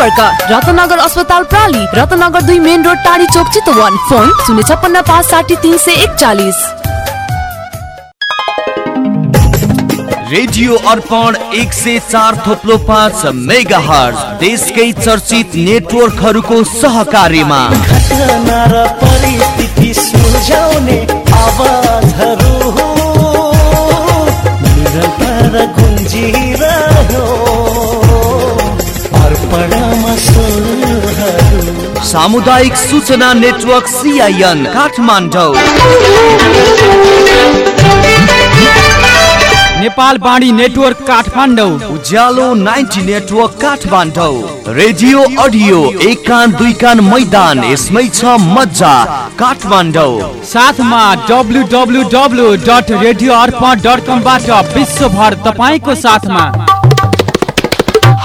सम्पर्क। रत्नगर अस्पताल प्राली रत्नगर दुई मेन रोड टाढी चोक चितवन। फोन शून्य छप्पन्न पाँच साठी तिन सय एकचालिस। रेडियो अर्पण एक सय चार थोप्लो पाँच मेगा हर्ज देशकै चर्चित नेटवर्कहरूको निरन्तर गुन्जिरह्यो। सामुदायिक सूचना network CIN Kathmandu. Nepal Bani network Kathmandu. Ujyalo ninety network Kathmandu. Radio audio एक कान दुई कान मैदान यसमै छ मजा काठमाडौँ। साथमा W W W dot radio Arpan dot कमबाट विश्वभर तपाईँको साथमा।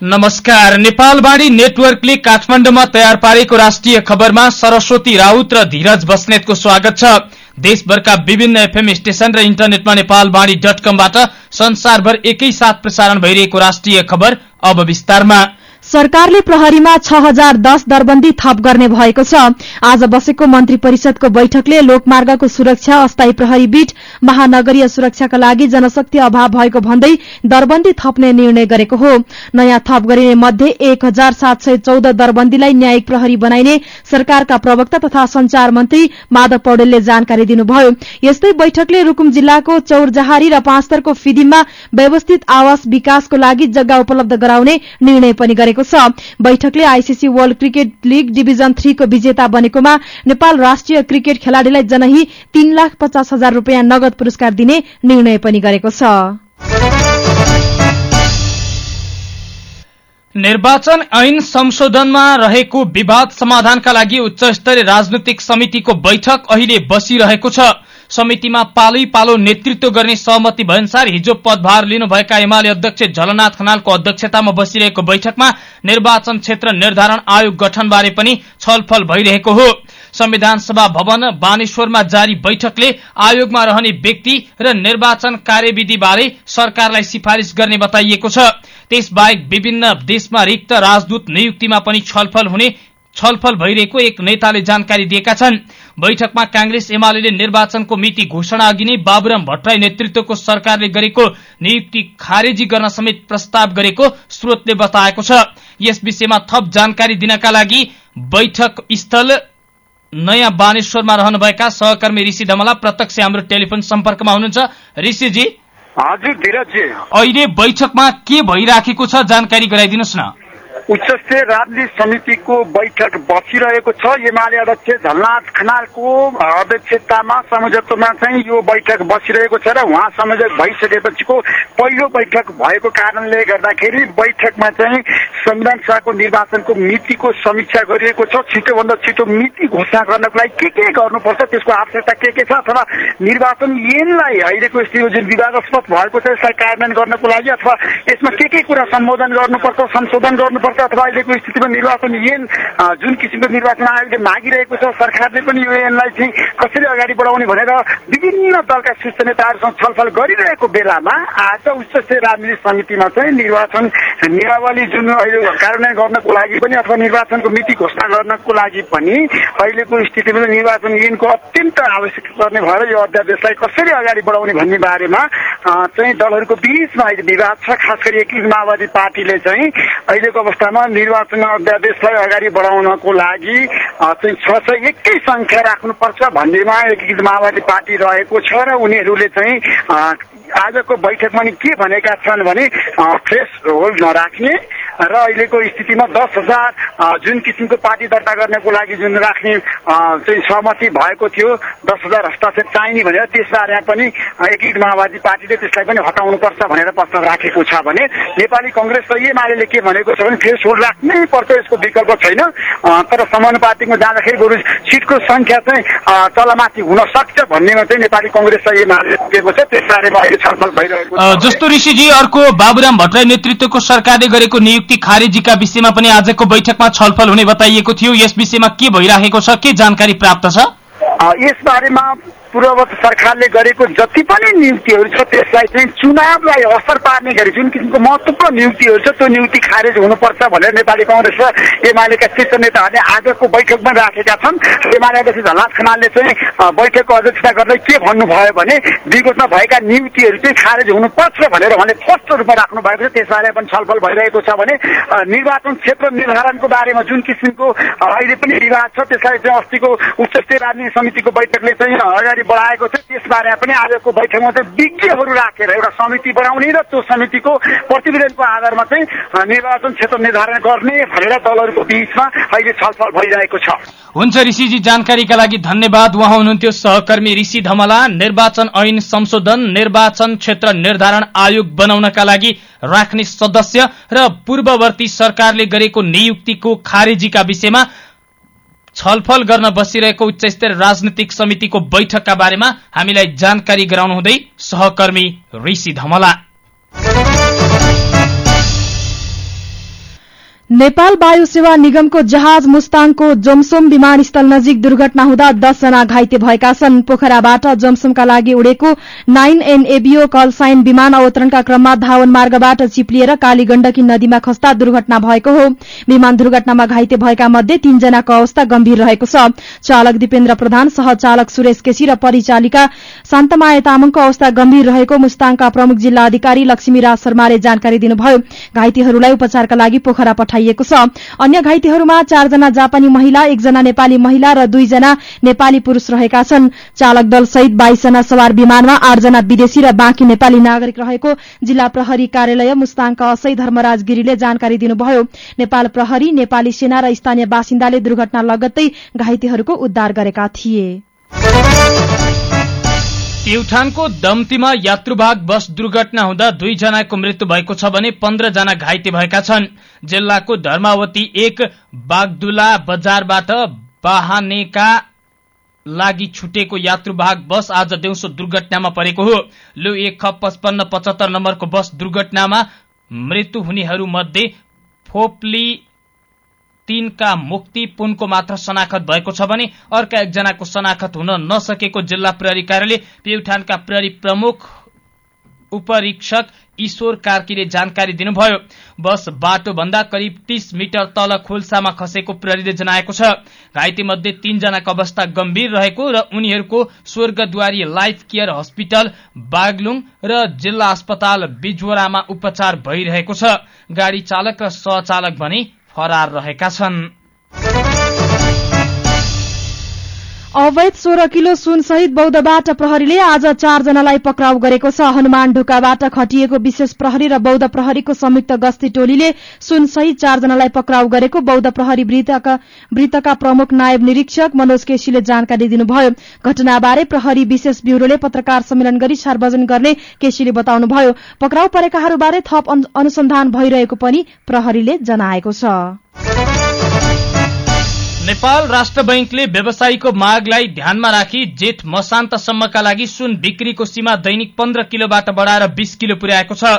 नमस्कार। नेपालवाणी नेटवर्कले काठमाडौँमा तयार पारेको राष्ट्रिय खबरमा सरस्वती राउत र धीरज बस्नेतको स्वागत छ। देशभरका विभिन्न एफएम स्टेशन र इन्टरनेटमा नेपालवाणी डट कमबाट संसारभर एकैसाथ प्रसारण भइरहेको राष्ट्रिय खबर अब विस्तारमा। सरकारले प्रहरीमा छ हजार दस दरबन्दी थप गर्ने भएको छ। आज बसेको मन्त्री परिषदको बैठकले लोकमार्गको सुरक्षा अस्थायी प्रहरी बीट महानगरीय सुरक्षाका लागि जनशक्ति अभाव भएको भन्दै दरबन्दी थप्ने निर्णय गरेको हो। नयाँ थप गरिने मध्ये एक हजार सात सय चौध दरबन्दीलाई न्यायिक प्रहरी बनाइने सरकारका प्रवक्ता तथा संचार मन्त्री माधव पौडेलले जानकारी दिनुभयो। यस्तै बैठकले रूकुम जिल्लाको चौरजहारी र पाँचतरको फिदिममा व्यवस्थित आवास विकासको लागि जग्गा उपलब्ध गराउने निर्णय पनि गरेको छ। बैठकले ICC world cricket league division थ्रीको विजेता बनेकोमा नेपाल राष्ट्रिय क्रिकेट खेलाड़ीलाई जनही तीन लाख पचास हजार रूपियाँ नगद पुरस्कार दिने निर्णय पनि गरेको छ। निर्वाचन ऐन संशोधनमा रहेको विवाद समाधानका लागि उच्च स्तरीय राजनैतिक समितिको बैठक अहिले बसिरहेको छ। समितिमा पालै पालो नेतृत्व गर्ने सहमति भएअनुसार हिजो पदभार लिनुभएका एमाले अध्यक्ष झलनाथ खनालको अध्यक्षतामा बसिरहेको बैठकमा निर्वाचन क्षेत्र निर्धारण आयोग गठनबारे पनि छलफल भइरहेको हो। संविधान सभा भवन बानेश्वरमा जारी बैठकले आयोगमा रहने व्यक्ति र निर्वाचन कार्यविधि बारे सरकारलाई सिफारिश गर्ने बताइएको छ। त्यसबाहेक विभिन्न देशमा रिक्त राजदूत नियुक्तिमा पनि छलफल हुने छलफल भइरहेको एक नेताले जानकारी दिएका छन्। बैठकमा कांग्रेस एमाले निर्वाचनको मिति घोषणा अघि नै बाबुराम भट्टराई नेतृत्वको सरकारले गरेको नियुक्ति खारेजी गर्न समेत प्रस्ताव गरेको स्रोतले बताएको छ। यस विषयमा थप जानकारी दिनका लागि बैठक स्थल नयाँ बानेश्वरमा रहनुभएका सहकर्मी ऋषि धमला प्रत्यक्ष हाम्रो टेलिफोन सम्पर्कमा हुनुहुन्छ। ऋषिजी अहिले बैठकमा के भइराखेको छ जानकारी गराइदिनुहोस् न। उच्च स्तरीय राजनीति समितिको बैठक बसिरहेको छ। एमाले अध्यक्ष झलनाथ खनालको अध्यक्षतामा संयोजकत्वमा चाहिँ यो बैठक बसिरहेको छ र उहाँ संयोजक भइसकेपछिको पहिलो बैठक भएको कारणले गर्दाखेरि बैठकमा चाहिँ संविधान सभाको निर्वाचनको मितिको समीक्षा गरिएको छ। छिटोभन्दा छिटो मिति घोषणा गर्नको लागि के के गर्नुपर्छ त्यसको आवश्यकता के के छ अथवा निर्वाचन ऐनलाई अहिलेको स्थितिमा जुन विवादास्पद भएको छ यसलाई कार्यान्वयन गर्नको लागि अथवा यसमा के के कुरा सम्बोधन गर्नुपर्छ संशोधन गर्नुपर्छ अथवा अहिलेको स्थितिमा निर्वाचन ऐन जुन किसिमको निर्वाचन आयोगले मागिरहेको छ सरकारले पनि यो ऐनलाई चाहिँ कसरी अगाडि बढाउने भनेर विभिन्न दलका शीर्ष नेताहरूसँग छलफल गरिरहेको बेलामा आज उच्च राजनीतिक समितिमा चाहिँ निर्वाचन नियमावली जुन अहिले कार्यान्वयन गर्नको लागि पनि अथवा निर्वाचनको मिति घोषणा गर्नको लागि पनि अहिलेको स्थितिमा निर्वाचन ऐनको अत्यन्त आवश्यक पर्ने भएर यो अध्यादेशलाई कसरी अगाडि बढाउने भन्ने बारेमा चाहिँ दलहरूको बिचमा अहिले विवाद छ। खास गरी एकीकृत माओवादी पार्टीले चाहिँ अहिलेको अवस्थामा निर्वाचन अध्यादेशलाई अगाडि बढाउनको लागि चाहिँ छ सय एकै सङ्ख्या राख्नुपर्छ भन्नेमा एकीकृत माओवादी पार्टी रहेको छ र उनीहरूले चाहिँ आजको बैठकमा नि के भनेका छन् भने फ्रेस होल्ड नराख्ने र अहिलेको स्थितिमा दस हजार जुन किसिमको पार्टी दर्ता गर्नको लागि जुन राख्ने चाहिँ सहमति भएको थियो दस हजार हस्ताक्षर चाहिने भनेर त्यसबारे पनि एकीकृत माओवादी पार्टीले त्यसलाई पनि हटाउनुपर्छ भनेर प्रस्ताव राखेको छ भने नेपाली कङ्ग्रेस र एमाले के भनेको छ भने फेरि सोल राख्नै पर्छ यसको विकल्प छैन। तर समानुपातिकमा जाँदाखेरि बरु सिटको सङ्ख्या चाहिँ तलमाथि हुन सक्छ भन्नेमा चाहिँ नेपाली कङ्ग्रेस र एमाले पुगेको छ। त्यसबारेमा अहिले छलफल भइरहेको छ। जस्तो ऋषिजी अर्को बाबुराम भट्टराई नेतृत्वको सरकारले गरेको नियुक्ति खारेजीका विषयमा पनि आजको बैठकमा छलफल हुने बताइएको थियो। यस विषयमा के भइराखेको छ के जानकारी प्राप्त छ? यसबारेमा पूर्ववत सरकारले गरेको जति पनि नियुक्तिहरू छ त्यसलाई चाहिँ चुनावलाई असर पार्ने गरी जुन किसिमको महत्वपूर्ण नियुक्तिहरू छ त्यो नियुक्ति खारेज हुनुपर्छ भनेर नेपाली कङ्ग्रेस र एमालेका शीर्ष नेताहरूले आजको बैठकमा राखेका छन्। एमाले अध्यक्ष झलनाथ खनालले चाहिँ बैठकको अध्यक्षता गर्दै के भन्नुभयो भने विगतमा भएका नियुक्तिहरू चाहिँ खारेज हुनुपर्छ भनेर उहाँले स्पष्ट रूपमा राख्नु भएको छ। त्यसबारे पनि छलफल भइरहेको छ भने निर्वाचन क्षेत्र निर्धारणको बारेमा जुन किसिमको अहिले पनि विवाद छ त्यसलाई चाहिँ अस्तिको उच्च स्तरीय राजनीति समितिको बैठकले चाहिँ अगाडि बढाएको छ त्यसबारे पनि आजको बैठकमा चाहिँ विज्ञहरू राखेर एउटा समिति बनाउने र त्यो समितिको प्रतिवेदनको आधारमा चाहिँ निर्वाचन क्षेत्र निर्धारण गर्ने भनेर दलहरूको बिचमा अहिले छलफल भइरहेको छ। हुन्छ ऋषिजी जानकारीका लागि धन्यवाद। उहाँ हुनुहुन्थ्यो सहकर्मी ऋषि धमला। निर्वाचन ऐन संशोधन निर्वाचन क्षेत्र निर्धारण आयोग बनाउनका लागि राख्ने सदस्य र पूर्ववर्ती सरकारले गरेको नियुक्तिको खारेजीका विषयमा छलफल गर्न बसिरहेको उच्च स्तरीय राजनीतिक समितिको बैठकका बारेमा हामीलाई जानकारी गराउनुहुँदै सहकर्मी ऋषि धमला। नेपाल वायु सेवा निगमको जहाज मुस्ताङको जोमसोम विमानस्थल नजिक दुर्घटना हुँदा दसजना घाइते भएका छन्। पोखराबाट जोमसोमका लागि उडेको नाइन एनएबीओ कलसाइन विमान अवतरणका क्रममा धावन मार्गबाट चिप्लिएर काली गण्डकी नदीमा खस्दा दुर्घटना भएको हो। विमान दुर्घटनामा घाइते भएका मध्ये तीनजनाको अवस्था गम्भीर रहेको छ। चालक दिपेन्द्र प्रधान सहचालक सुरेश केसी र परिचालिका शान्तमाया तामाङको अवस्था गम्भीर रहेको मुस्ताङका प्रमुख जिल्ला अधिकारी लक्ष्मीराज शर्माले जानकारी दिनुभयो। घाइतेहरूलाई उपचारका लागि पोखरा पठाइएको छ। अन्य घाइतेहरूमा चारजना जापानी महिला एकजना नेपाली महिला र दुईजना नेपाली पुरूष रहेका छन्। चालक दल सहित बाइसजना सवार विमानमा आठजना विदेशी र बाँकी नेपाली नागरिक रहेको जिल्ला प्रहरी कार्यालय मुस्ताङका असै धर्मराज गिरीले जानकारी दिनुभयो। नेपाल प्रहरी नेपाली सेना र स्थानीय बासिन्दाले दुर्घटना लगत्तै घाइतेहरूको उद्धार गरेका थिए। प्युठानको दम्तीमा यात्रुवाहक बस दुर्घटना हुँदा दुईजनाको मृत्यु भएको छ भने पन्ध्रजना घाइते भएका छन्। जिल्लाको धर्मावती एक बागदुला बजारबाट बाहनेका लागि छुटेको यात्रुवाहक बस आज दिउँसो दुर्घटनामा परेको हो। लु एक ख पचपन्न पचहत्तर नम्बरको बस दुर्घटनामा मृत्यु हुनेहरूमध्ये फोप्ली तीनका मुक्ति पुनको मात्र शनाखत भएको छ भने अर्का एकजनाको शनाखत हुन नसकेको जिल्ला प्रहरी कार्यालय प्युठानका प्रहरी प्रमुख उपरीक्षक ईश्वर कार्कीले जानकारी दिनुभयो। बस बाटो भन्दा करिब तीस मिटर तल खोल्सामा खसेको प्रहरीले जनाएको छ। घाइते मध्ये तीनजनाको अवस्था गम्भीर रहेको र उनीहरूको Swargadwari life care hospital Baglung र जिल्ला अस्पताल बिजवरामा उपचार भइरहेको छ। गाड़ी चालक र सहचालक भने फरार रहेका छन्। अवैध सोह्र किलो सुन सहित बौद्धबाट प्रहरीले आज चारजनालाई पक्राउ गरेको छ। हनुमान ढोकाबाट खटिएको विशेष प्रहरी र बौद्ध प्रहरीको संयुक्त गस्ती टोलीले सुन सहित चारजनालाई पक्राउ गरेको बौद्ध प्रहरी वृत्तका प्रमुख नायब निरीक्षक मनोज केसीले जानकारी दिनुभयो। घटनाबारे प्रहरी विशेष ब्यूरोले पत्रकार सम्मेलन गरी सार्वजनिक गर्ने केसीले बताउनुभयो। पक्राउ परेकाहरूबारे थप अनु- अनुसन्धान भइरहेको पनि प्रहरीले जनाएको छ। नेपाल राष्ट्र बैंकले व्यवसायीको मागलाई ध्यानमा राखी जेठ मसान्तसम्मका लागि सुन बिक्रीको सीमा दैनिक पन्ध्र किलोबाट बढाएर बीस किलो पुर्याएको छ।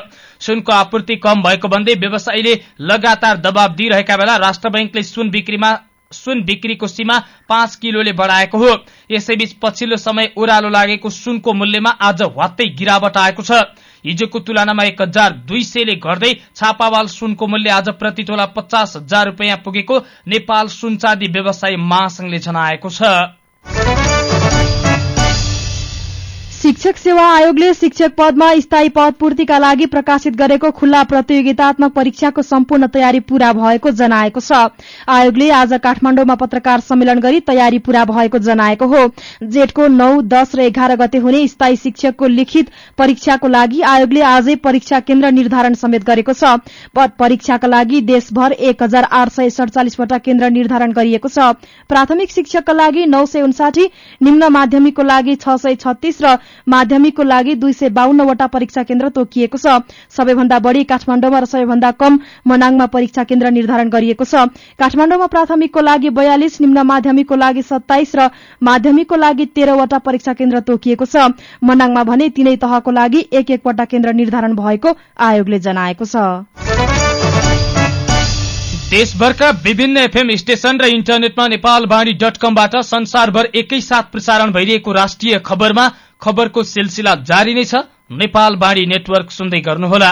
सुनको आपूर्ति कम भएको भन्दै व्यवसायीले लगातार दबाव दिइरहेका बेला राष्ट्र बैंकले सुन बिक्रीमा सुन बिक्रीको सीमा पाँच किलोले बढाएको हो। यसैबीच पछिल्लो समय ओह्रालो लागेको सुनको मूल्यमा आज ह्वात्तै गिरावट आएको छ। हिजोको तुलनामा एक हजार दुई सयले घट्दै छापावाल सुनको मूल्य आज प्रति तोला पचास हजार रुपियाँ पुगेको नेपाल सुनचाँदी व्यवसायी महासंघले जनाएको छ। शिक्षक सेवा आयोगले शिक्षक पदमा स्थायी पद पूर्तिका लागि प्रकाशित गरेको खुल्ला प्रतियोगितात्मक परीक्षाको सम्पूर्ण तयारी पूरा भएको जनाएको छ। आयोगले आज काठमाडौँमा पत्रकार सम्मेलन गरी तयारी पूरा भएको जनाएको हो। जेठको नौ दश र एघार गते हुने स्थायी शिक्षकको लिखित परीक्षाको लागि आयोगले आजै परीक्षा केन्द्र निर्धारण समेत गरेको छ। पद परीक्षाका लागि देशभर एक हजार केन्द्र निर्धारण गरिएको छ। प्राथमिक शिक्षकका लागि नौ सय उन्साठी निम्न माध्यमिकको लागि छ सय छत्तीस र माध्यमिकको लागि दुई सय बाहन्नवटा परीक्षा केन्द्र तोकिएको छ। सबैभन्दा बढ़ी काठमाडौँमा र सबैभन्दा कम मनाङमा परीक्षा केन्द्र निर्धारण गरिएको छ। काठमाडौँमा प्राथमिकको लागि बयालिस निम्न माध्यमिकको लागि सत्ताइस र माध्यमिकको लागि तेह्रवटा परीक्षा केन्द्र तोकिएको छ। मनाङमा भने तीनै तहको लागि एक एकवटा केन्द्र निर्धारण भएको आयोगले जनाएको छ। देशभरका विभिन्न एफएम स्टेशन र इन्टरनेटमा नेपालवाणी डट कमबाट संसारभर एकैसाथ प्रसारण भइरहेको राष्ट्रिय खबरमा खबरको सिलसिला जारी नै छ। नेपालवाणी नेटवर्क सुन्दै गर्नुहोला।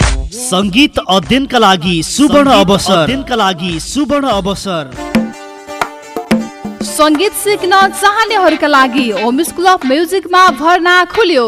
सङ्गीत अध्ययनका लागि सुवर्ण अवसर। अध्ययनका लागि सुवर्ण अवसर। संगीत सिक्न चाहनेहरूका लागि होम स्कुल अफ म्युजिकमा भर्ना खुल्यो।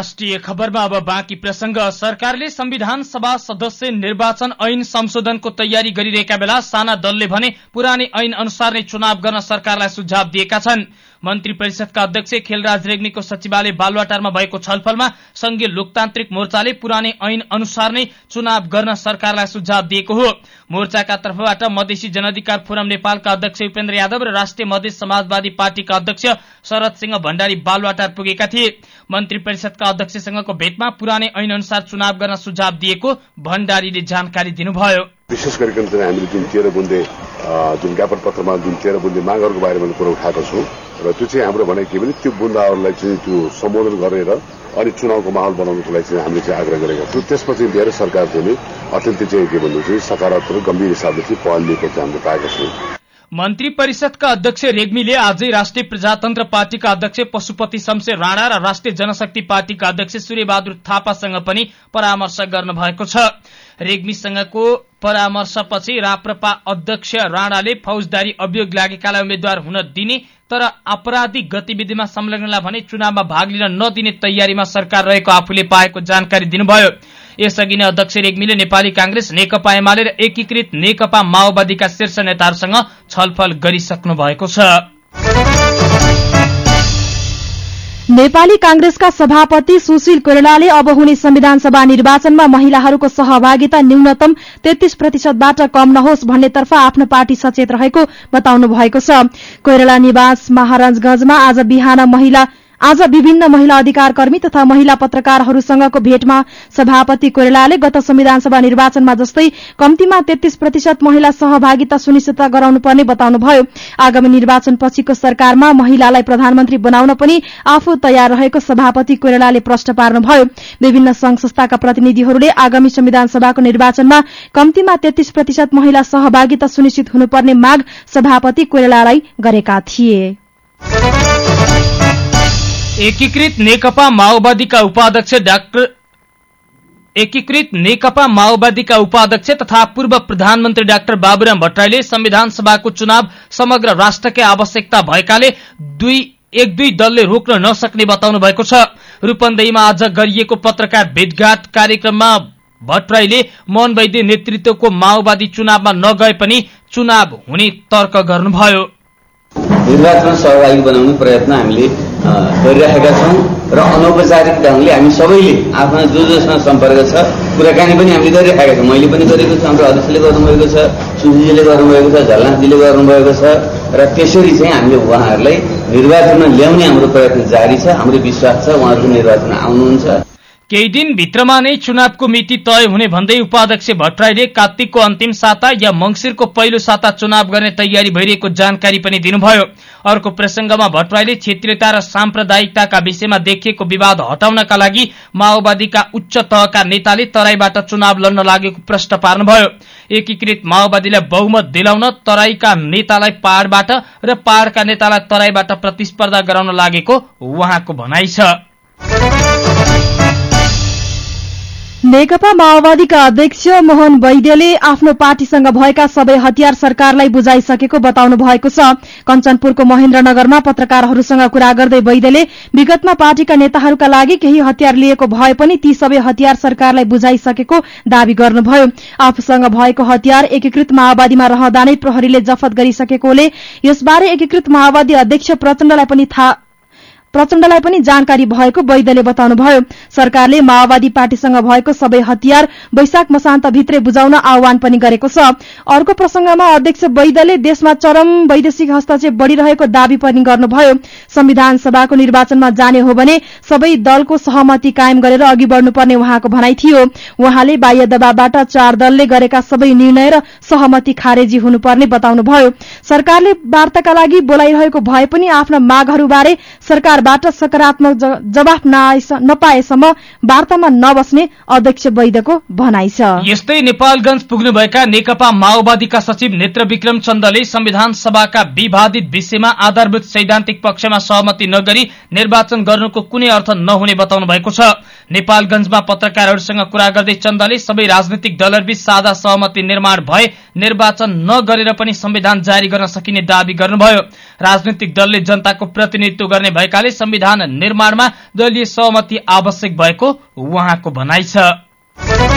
राष्ट्रिय खबरमा अब बाँकी प्रसंग। सरकारले संविधान सभा सदस्य निर्वाचन ऐन संशोधनको तयारी गरिरहेका बेला साना दलले भने पुरानै ऐन अनुसार नै चुनाव गर्न सरकारलाई सुझाव दिएका छन्। मन्त्री परिषदका अध्यक्ष खेलराज रेग्मीको सचिवालय बालुवाटारमा भएको छलफलमा संघीय लोकतान्त्रिक मोर्चाले पुरानै ऐन अनुसार नै चुनाव गर्न सरकारलाई सुझाव दिएको हो। मोर्चाका तर्फबाट मधेसी जनअधिकार फोरम नेपालका अध्यक्ष उपेन्द्र यादव र राष्ट्रिय मधेस समाजवादी पार्टीका अध्यक्ष शरद सिंह भण्डारी बालुवाटार पुगेका थिए। मन्त्री परिषदका अध्यक्षसँगको भेटमा पुरानै ऐन अनुसार चुनाव गर्न सुझाव दिएको भण्डारीले जानकारी दिनुभयो। विशेष गरिकन चाहिँ हामीले जुन तेह्र बुन्दे जुन ज्ञापन पत्रमा जुन तेह्र बुन्दे मागहरूको बारेमा कुरो उठाएको छौँ र त्यो चाहिँ हाम्रो भनाइ के भने त्यो बुन्दाहरूलाई चाहिँ त्यो सम्बोधन गरेर अनि चुनावको माहौल बनाउनको लागि चाहिँ हामीले चाहिँ आग्रह गरेका छौँ। त्यसपछि लिएर सरकार चाहिँ अत्यन्तै चाहिँ के भन्नु चाहिँ सकारात्मक गम्भीर हिसाबले चाहिँ पहल लिएको चाहिँ हामीले पाएका छौँ। मन्त्री परिषदका अध्यक्ष रेग्मीले आजै राष्ट्रिय प्रजातन्त्र पार्टीका अध्यक्ष पशुपति शमशेर राणा र राष्ट्रिय जनशक्ति पार्टीका अध्यक्ष सूर्यबहादुर थापासँग पनि परामर्श गर्नु भएको छ। रेग्मीसँगको परामर्शपछि राप्रपा अध्यक्ष राणाले फौजदारी अभियोग लागेकालाई उम्मेद्वार हुन दिने तर आपराधिक गतिविधिमा संलग्नलाई भने चुनावमा भाग लिन नदिने तयारीमा सरकार रहेको आफूले पाएको जानकारी दिनुभयो। यसअघि नै अध्यक्ष रेग्मीले नेपाली कांग्रेस नेकपा एमाले र एकीकृत नेकपा माओवादीका शीर्ष नेताहरूसँग छलफल गरिसक्नु भएको छ। नेपाली कांग्रेसका सभापति सुशील कोइरालाले अब हुने संविधान सभा निर्वाचनमा महिलाहरूको सहभागिता न्यूनतम तेत्तीस प्रतिशतबाट कम नहोस् भन्नेतर्फ आफ्नो पार्टी सचेत रहेको बताउनु भएको छ। कोइराला निवास महाराजगंजमा आज बिहान महिला आज विभिन्न महिला अधिकार कर्मी तथा महिला पत्रकारहरूसँगको भेटमा सभापति कोइरालाले गत संविधानसभा निर्वाचनमा जस्तै कम्तीमा तेत्तीस प्रतिशत महिला सहभागिता सुनिश्चित गराउनुपर्ने बताउनुभयो। आगामी निर्वाचन पछिको सरकारमा महिलालाई प्रधानमन्त्री बनाउन पनि आफू तयार रहेको सभापति कोइरालाले प्रश्न पार्नुभयो। विभिन्न संघ संस्थाका प्रतिनिधिहरूले आगामी संविधान सभाको निर्वाचनमा कम्तीमा तेत्तीस प्रतिशत महिला सहभागिता सुनिश्चित हुनुपर्ने माग सभापति कोइरालालाई गरेका थिए। एकीकृत नेकपा माओवादीका उपाध्यक्ष डाक्टर एकीकृत नेकपा माओवादीका उपाध्यक्ष तथा पूर्व प्रधानमन्त्री डाक्टर बाबुराम भट्टराईले संविधान सभाको चुनाव समग्र राष्ट्रकै आवश्यकता भएकाले दुई एक दुई दलले रोक्न नसक्ने बताउनु भएको छ। रूपन्देहीमा आज गरिएको पत्रकार भेटघाट कार्यक्रममा भट्टराईले मोहन वैद्य नेतृत्वको माओवादी चुनावमा नगए पनि चुनाव हुने तर्क गर्नुभयो। निर्वाचनमा सहभागी बनाउने प्रयत्न हामीले गरिरहेका छौँ र अनौपचारिक ढङ्गले हामी सबैले आफ्ना जो जोसँग सम्पर्क छ। कुराकानी पनि हामीले गरिरहेका छौँ। मैले पनि गरेको छु हाम्रो अध्यक्षले गर्नुभएको छ सुशीजीले गर्नुभएको छ झलनाथजीले गर्नुभएको छ र त्यसरी चाहिँ हामीले उहाँहरूलाई निर्वाचनमा ल्याउने हाम्रो प्रयत्न जारी छ। हाम्रो विश्वास छ उहाँहरू निर्वाचनमा आउनुहुन्छ। केही दिन भित्रमा नै चुनावको मिति तय हुने भन्दै उपाध्यक्ष भट्टराईले कार्तिकको अन्तिम साता या मंगिरको पहिलो साता चुनाव गर्ने तयारी भइरहेको जानकारी पनि दिनुभयो। अर्को प्रसंगमा भट्टराईले क्षेत्रीयता र साम्प्रदायिकताका विषयमा देखिएको विवाद हटाउनका लागि माओवादीका उच्च तहका नेताले तराईबाट चुनाव लड्न लागेको प्रश्न पार्नुभयो। एकीकृत माओवादीलाई बहुमत दिलाउन तराईका नेतालाई पहाड़बाट र पहाड़का नेतालाई तराईबाट प्रतिस्पर्धा गराउन लागेको उहाँको भनाइ छ। नेकपा माओवादीका अध्यक्ष मोहन वैद्यले आफ्नो पार्टीसँग भएका सबै हतियार सरकारलाई बुझाइसकेको बताउनु भएको छ। कञ्चनपुरको महेन्द्रनगरमा पत्रकारहरूसँग कुरा गर्दै वैद्यले विगतमा पार्टीका नेताहरूका लागि केही हतियार लिएको भए पनि ती सबै हतियार सरकारलाई बुझाइसकेको दावी गर्नुभयो। आफूसँग भएको हतियार एकीकृत माओवादीमा रहँदा नै प्रहरीले जफत गरिसकेकोले यसबारे एकीकृत माओवादी अध्यक्ष प्रचण्डलाई पनि थाहा प्रचण्डलाई पनि जानकारी भएको वैद्यले बताउनुभयो। सरकारले माओवादी पार्टीसँग भएको सबै हतियार वैशाख मसान्तभित्रै बुझाउन आह्वान पनि गरेको छ। अर्को प्रसंगमा अध्यक्ष वैद्यले देशमा चरम वैदेशिक हस्तक्षेप बढ़िरहेको दावी पनि गर्नुभयो। संविधान सभाको निर्वाचनमा जाने हो भने सबै दलको सहमति कायम गरेर अघि बढ़नुपर्ने उहाँको भनाइ थियो। उहाँले बाह्य दबावबाट चार दलले गरेका सबै निर्णय र सहमति खारेजी हुनुपर्ने बताउनुभयो। सरकारले वार्ताका लागि बोलाइरहेको भए पनि आफ्ना मागहरूबारे सरकार सरकारबाट सकारात्मक जवाफ नपाएसम्म वार्तामा नबस्ने अध्यक्ष वैद्यको भनाइ छ। यस्तै नेपालगंज पुग्नुभएका नेकपा माओवादीका सचिव नेत्र विक्रम चन्दले संविधान सभाका विवादित विषयमा आधारभूत सैद्धान्तिक पक्षमा सहमति नगरी निर्वाचन गर्नुको कुनै अर्थ नहुने बताउनु भएको छ। नेपालगंजमा पत्रकारहरूसँग कुरा गर्दै चन्दले सबै राजनैतिक दलहरूबीच साझा सहमति निर्माण भए निर्वाचन नगरेर पनि संविधान जारी गर्न सकिने दावी गर्नुभयो। राजनैतिक दलले जनताको प्रतिनिधित्व गर्ने भएकाले गर्दै संविधान निर्माणमा दलीय सहमति आवश्यक भएको उहाँको भनाइ छ।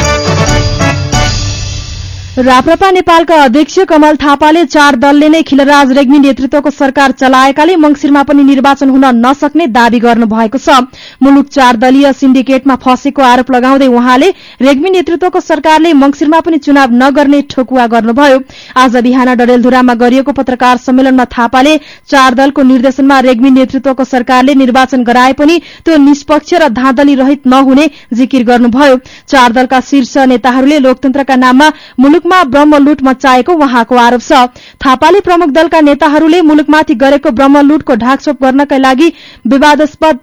राप्रपा नेपालका अध्यक्ष कमल थापाले चार दलले नै खिलराज रेग्मी नेतृत्वको सरकार चलाएकाले मंगिरमा पनि निर्वाचन हुन नसक्ने दावी गर्नु भएको छ। मुलुक चार दलीय सिन्डिकेटमा फँसेको आरोप लगाउँदै उहाँले रेग्मी नेतृत्वको सरकारले मंगिरमा पनि चुनाव नगर्ने ठोकुवा गर्नुभयो। आज बिहान डडेलधुरामा गरिएको पत्रकार सम्मेलनमा थापाले चार दलको निर्देशनमा रेग्मी नेतृत्वको सरकारले निर्वाचन गराए पनि त्यो निष्पक्ष र धाँधली रहित नहुने जिकिर गर्नुभयो। चार दलका शीर्ष नेताहरूले लोकतन्त्रका नाममा मुलुक मुलुकमा ब्रह्मलुट मचाएको उहाँको आरोप छ। थापाले प्रमुख दलका नेताहरूले मुलुकमाथि गरेको ब्रह्मलुटको ढाकछोप गर्नका लागि विवादास्पद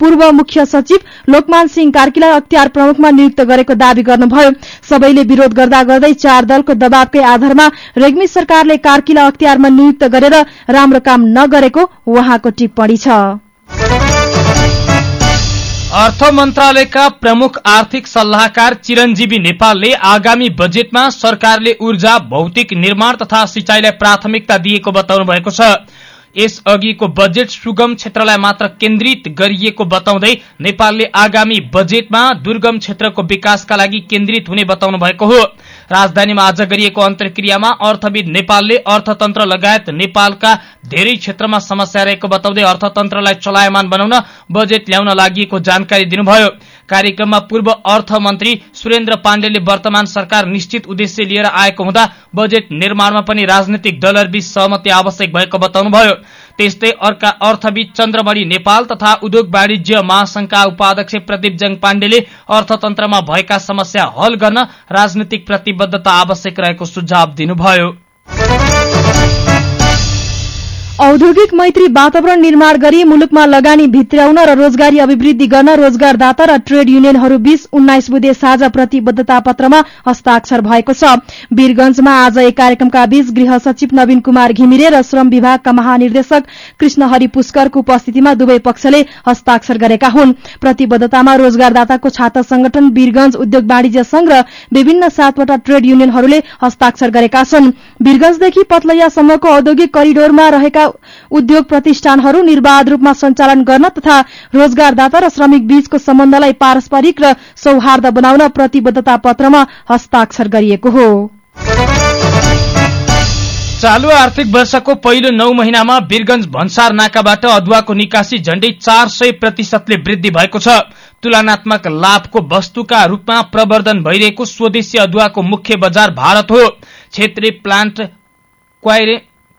पूर्व मुख्य सचिव लोकमान सिंह कार्कीलाई अख्तियार प्रमुखमा नियुक्त गरेको दावी गर्नुभयो। सबैले विरोध गर्दा गर्दै चार दलको दबावकै आधारमा रेग्मी सरकारले कार्कीलाई अख्तियारमा नियुक्त गरेर राम्रो काम नगरेको उहाँको टिप्पणी छ। अर्थ मन्त्रालयका प्रमुख आर्थिक सल्लाहकार चिरञ्जीवी नेपालले आगामी बजेटमा सरकारले ऊर्जा भौतिक निर्माण तथा सिंचाईलाई प्राथमिकता दिएको बताउनु भएको छ। यसअघिको बजेट सुगम क्षेत्रलाई मात्र केन्द्रित गरिएको बताउँदै नेपालले आगामी बजेटमा दुर्गम क्षेत्रको विकासका लागि केन्द्रित हुने बताउनु भएको हो। राजधानीमा आज गरिएको अन्तर्क्रियामा अर्थविद नेपालले अर्थतन्त्र लगायत नेपालका धेरै क्षेत्रमा समस्या रहेको बताउँदै अर्थतन्त्रलाई चलायमान बनाउन बजेट ल्याउन लागि जानकारी दिनुभयो। कार्यक्रममा पूर्व अर्थमन्त्री सुरेन्द्र पाण्डेले वर्तमान सरकार निश्चित उद्देश्य लिएर आएको हुँदा बजेट निर्माणमा पनि राजनैतिक दलहरूबीच सहमति आवश्यक भएको बताउनुभयो। त्यस्तै अर्का अर्थविद चन्द्रमणि नेपाल तथा उद्योग वाणिज्य महासंघका उपाध्यक्ष प्रदीप जङ पाण्डेले अर्थतन्त्रमा भएका समस्या हल गर्न राजनैतिक प्रतिबद्धता आवश्यक रहेको सुझाव दिनुभयो। औद्योगिक मैत्री वातावरण निर्माण गरी मुलुकमा लगानी भित्र्याउन र रोजगारी अभिवृद्धि गर्न रोजगारदाता र ट्रेड युनियनहरू बीच उन्नाइस बुधे साझा प्रतिबद्धता पत्रमा हस्ताक्षर भएको छ। वीरगंजमा आज एक कार्यक्रमका बीच गृह सचिव नवीन कुमार घिमिरे र श्रम विभागका महानिर्देशक कृष्ण हरि पुष्करको उपस्थितिमा दुवै पक्षले हस्ताक्षर गरेका हुन्। प्रतिबद्धतामा रोजगारदाताको छात्र संगठन वीरगंज उद्योग वाणिज्य संघ र विभिन्न सातवटा ट्रेड युनियनहरूले हस्ताक्षर गरेका छन्। वीरगंजदेखि पतलैयासम्मको औद्योगिक करिडोरमा रहेका उद्योग प्रतिष्ठानहरू निर्वाध रूपमा सञ्चालन गर्न तथा रोजगारदाता र श्रमिक बीचको सम्बन्धलाई पारस्परिक र सौहार्द बनाउन प्रतिबद्धता पत्रमा हस्ताक्षर गरिएको हो। चालु आर्थिक वर्षको पहिलो नौ महिनामा वीरगंज भन्सार नाकाबाट अदुवाको निकासी झण्डै चार सय प्रतिशतले वृद्धि भएको छ। तुलनात्मक लाभको वस्तुका रूपमा प्रवर्धन भइरहेको स्वदेशी अदुवाको मुख्य बजार भारत हो। क्षेत्रीय प्लान्ट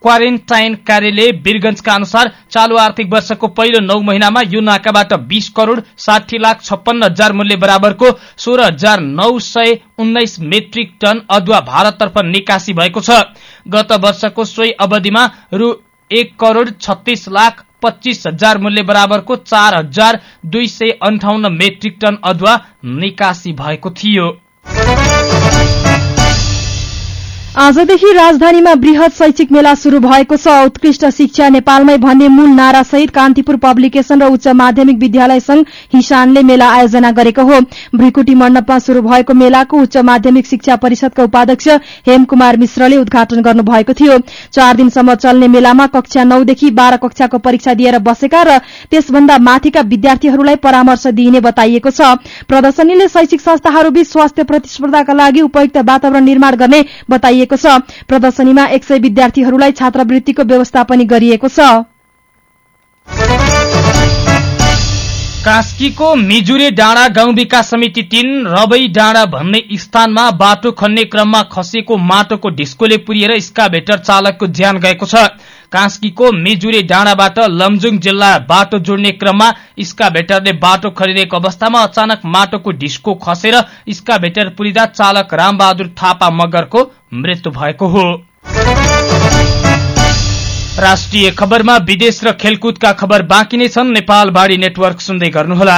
क्वारेन्टाइन कार्यालय वीरगंजका अनुसार चालू आर्थिक वर्षको पहिलो नौ महिनामा यो नाकाबाट बीस करोड़ साठी लाख छप्पन्न हजार मूल्य बराबरको सोह्र हजार नौ सय उन्नाइस मेट्रिक टन अदुवा भारततर्फ निकासी भएको छ। गत वर्षको सोही अवधिमा रु एक करोड़ छत्तीस लाख पच्चीस हजार मूल्य बराबरको चार हजार दुई सय अन्ठाउन्न मेट्रिक टन अदुवा निकासी भएको थियो। आजदेखि राजधानीमा वृहत शैक्षिक मेला शुरू भएको छ। उत्कृष्ट शिक्षा नेपालमै भन्ने मूल नारा सहित कान्तिपुर पब्लिकेशन र उच्च माध्यमिक विद्यालय संघ हिसानले मेला आयोजना गरेको हो। भ्रिकुटी मण्डपमा शुरू भएको मेलाको उच्च माध्यमिक शिक्षा परिषदका उपाध्यक्ष हेमकुमार मिश्रले उद्घाटन गर्नुभएको थियो। चार दिनसम्म चल्ने मेलामा कक्षा नौदेखि बाह्र कक्षाको परीक्षा दिएर बसेका र त्यसभन्दा माथिका विद्यार्थीहरूलाई परामर्श दिइने बताइएको छ। प्रदर्शनीले शैक्षिक संस्थाहरूबीच स्वास्थ्य प्रतिस्पर्धाका लागि उपयुक्त वातावरण निर्माण गर्ने बताइएको गरिएको छ। प्रदर्शनीमा एक सय विद्यार्थीहरूलाई छात्रवृत्तिको व्यवस्था पनि गरिएको छ। कास्कीको मिजुरे डाँडा गाउँ विकास समिति तीन रबै डाँडा भन्ने स्थानमा बाटो खन्ने क्रममा खसेको माटोको ढिस्कोले पुरिएर स्काभेटर चालकको ज्यान गएको छ। कास्कीको मिजुरे डाँडाबाट लमजुङ जिल्ला बाटो जोड्ने क्रममा स्काभेटरले बाटो खनिरहेको अवस्थामा अचानक माटोको ढिस्को खसेर स्काभेटर पुरिँदा चालक रामबहादुर थापा मगरको मृत्यु भएको हो। राष्ट्रिय खबरमा विदेश र खेलकुदका खबर बाँकी नै छन्। नेपाल बाढी नेटवर्क सुन्दै गर्नुहोला।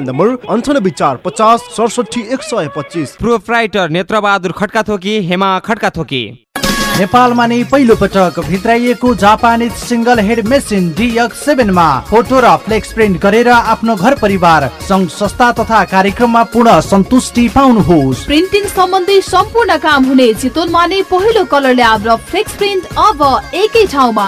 नम्बर अन्ठानब्बे चार पचास सडसठी एक सय पच्चिस। प्रोप्राइटर नेत्रबहादुर खड्का थोकी हेमा खड्का थोकी नेपालमा नै पहिलो पटक भित्राइएको Japanese single head machine DX सेभेनमा photo र फ्लेक्स प्रिन्ट गरेर आफ्नो घर परिवार सङ्घ संस्था तथा कार्यक्रममा पूर्ण सन्तुष्टि पाउनुहोस्। प्रिन्टिङ सम्बन्धी सम्पूर्ण काम हुने चितवनमा नै पहिलो कलर ल्याब र फ्लेक्स प्रिन्ट अब एकै ठाउँमा।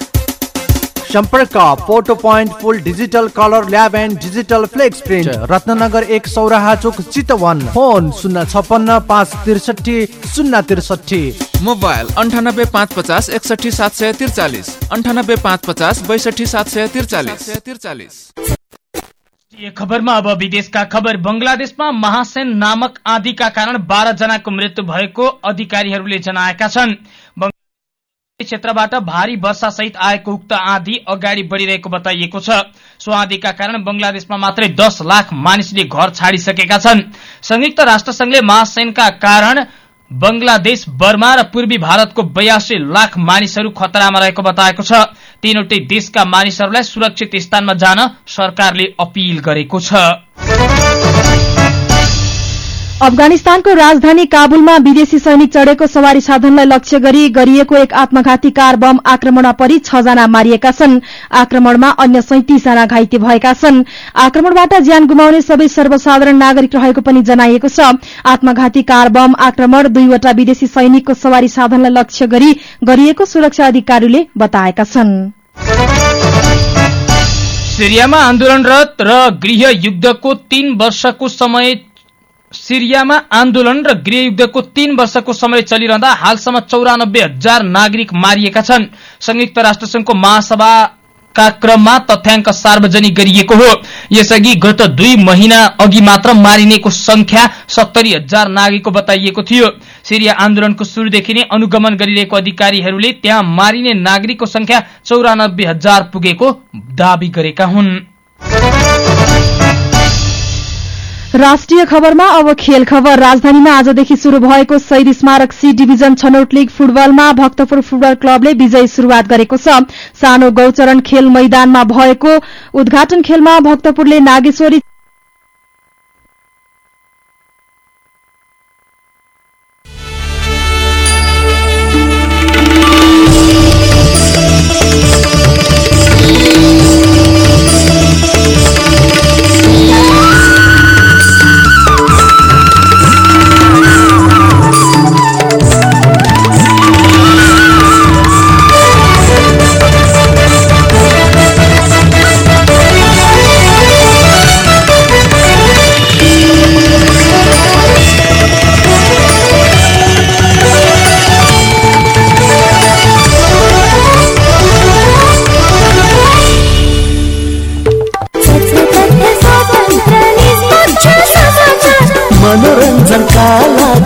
सम्पर्क photo point full digital colour lab and digital flex print Ratnanagar एक सौराहा चोक चितवन। फोन शून्य छपन्न पाँच त्रिसठी शून्य त्रिसठी। मोबाइल अन्ठानब्बे पाँच पचास एकसठी सात सय त्रिचालिस। अन्ठानब्बे पाँच पचास बैसठी सात सय त्रिचालिस। त्रिचालिस खबरमा अब विदेशका खबर। बंगलादेशमा महासेन नामक आँधीका कारण बाह्र जनाको मृत्यु भएको अधिकारीहरूले जनाएका छन्। क्षेत्रबाट भारी वर्षा सहित आएको उक्त आँधी अगाडि बढ़िरहेको बताइएको छ। सो आँधीका कारण बंगलादेशमा मात्रै दस लाख मानिसले घर छाडिसकेका छन्। संयुक्त राष्ट्र संघले महासेनका कारण बंगलादेश बर्मा र पूर्वी भारतको बयासी लाख मानिसहरू खतरामा रहेको बताएको छ। तीनवटै देशका मानिसहरूलाई सुरक्षित स्थानमा जान सरकारले अपील गरेको छ। अफगानिस्तानको राजधानी काबुलमा विदेशी सैनिक चढ़ेको सवारी साधनलाई लक्ष्य गरी गरिएको एक आत्मघाती कार बम आक्रमणमा परि छजना मारिएका छन्। आक्रमणमा अन्य सैतिसजना घाइते भएका छन्। आक्रमणबाट ज्यान गुमाउने सबै सर्वसाधारण नागरिक रहेको पनि जनाइएको छ। आत्मघाती कार बम आक्रमण दुईवटा विदेशी सैनिकको सवारी साधनलाई लक्ष्य गरी गरिएको सुरक्षा अधिकारीले बताएका छन्। सिरियामा आन्दोलनरत र गृह युद्धको तीन वर्षको समय सिरियामा आन्दोलन र गृहयुद्धको तीन वर्षको समय चलिरहँदा हालसम्म चौरानब्बे हजार नागरिक मारिएका छन्। संयुक्त राष्ट्रसंघको महासभाका क्रममा तथ्याङ्क सार्वजनिक गरिएको हो। यसअघि गत दुई महिना अघि मात्र मारिनेको संख्या सत्तरी हजार नागरिकको बताइएको थियो। सिरिया आन्दोलनको शुरूदेखि नै अनुगमन गरिरहेको अधिकारीहरूले त्यहाँ मारिने नागरिकको संख्या चौरानब्बे हजार पुगेको दावी गरेका हुन्। राष्ट्रिय खबरमा अब खेल खबर। राजधानीमा आजदेखि शुरू भएको शहीद स्मारक सी डिभिजन छनौट लीग फुटबलमा भक्तपुर फुटबल क्लबले विजयी शुरूआत गरेको छ। सानो गौचरण खेल मैदानमा भएको उद्घाटन खेलमा भक्तपुरले नागेश्वरी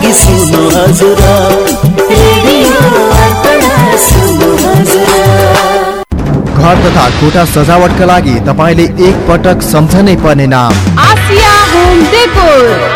लागि सुन्नु हजुर। घर तथा कोठा सजावटका लागि तपाईँले एक पटक सम्झनै पर्ने नाम। Asia home decor